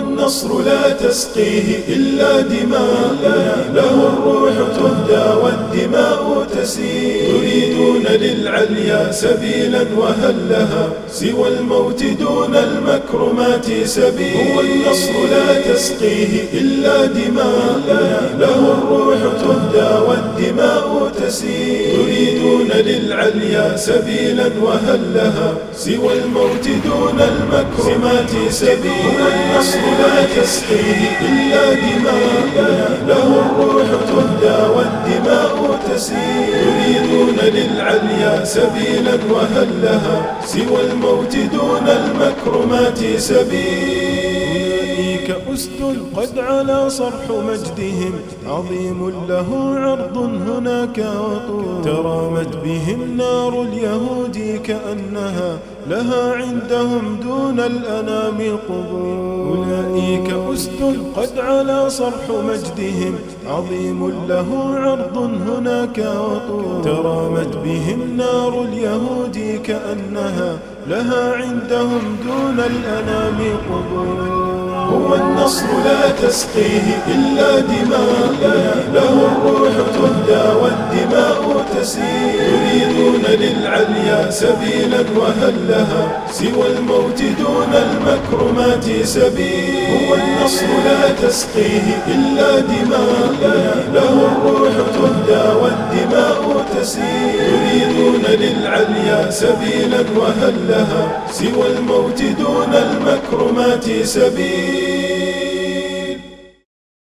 النصر لا تسقيه إلا دماء. له الروح تهدى والدماء تريدون للعليا سبيلا وهل لها سوى الموت دون المكرمات سبيل هو النصر لا تسقيه إلا دماء له الروح تهدى والدماء تسيل تريدون للعليا سبيلا وهل لها سوى الموت دون المكرمات سبيل هو النصر لا تسقيه إلا دماء له الروح تهدى والدماء تسيل للعليا سبيلا وهل لها سوى الموت دون المكرمات سبيل كأسد قد علا صرح مجدهم عظيم له عرض هناك وطول. ترامت بهم نار اليهود كأنها لها عندهم دون الأنام قبول. أولئك أسد قد علا صرح مجدهم. عظيم له عرض هناك وطول ترامت بهم نار اليهود كأنها لها عندهم دون الأنام قبول هو النصر لا تسقيه إلا دماء. له الروح تهدى والدماء تسيل يريدون للعليا سبيلا وهل لها سوى الموت دون المكرمات سبيل هو النصر لا تسقيه إلا دماء له الروح تهدى والدماء تسيل يريدون للعليا سبيلا وهل لها سوى الموت دون المكرمات سبيل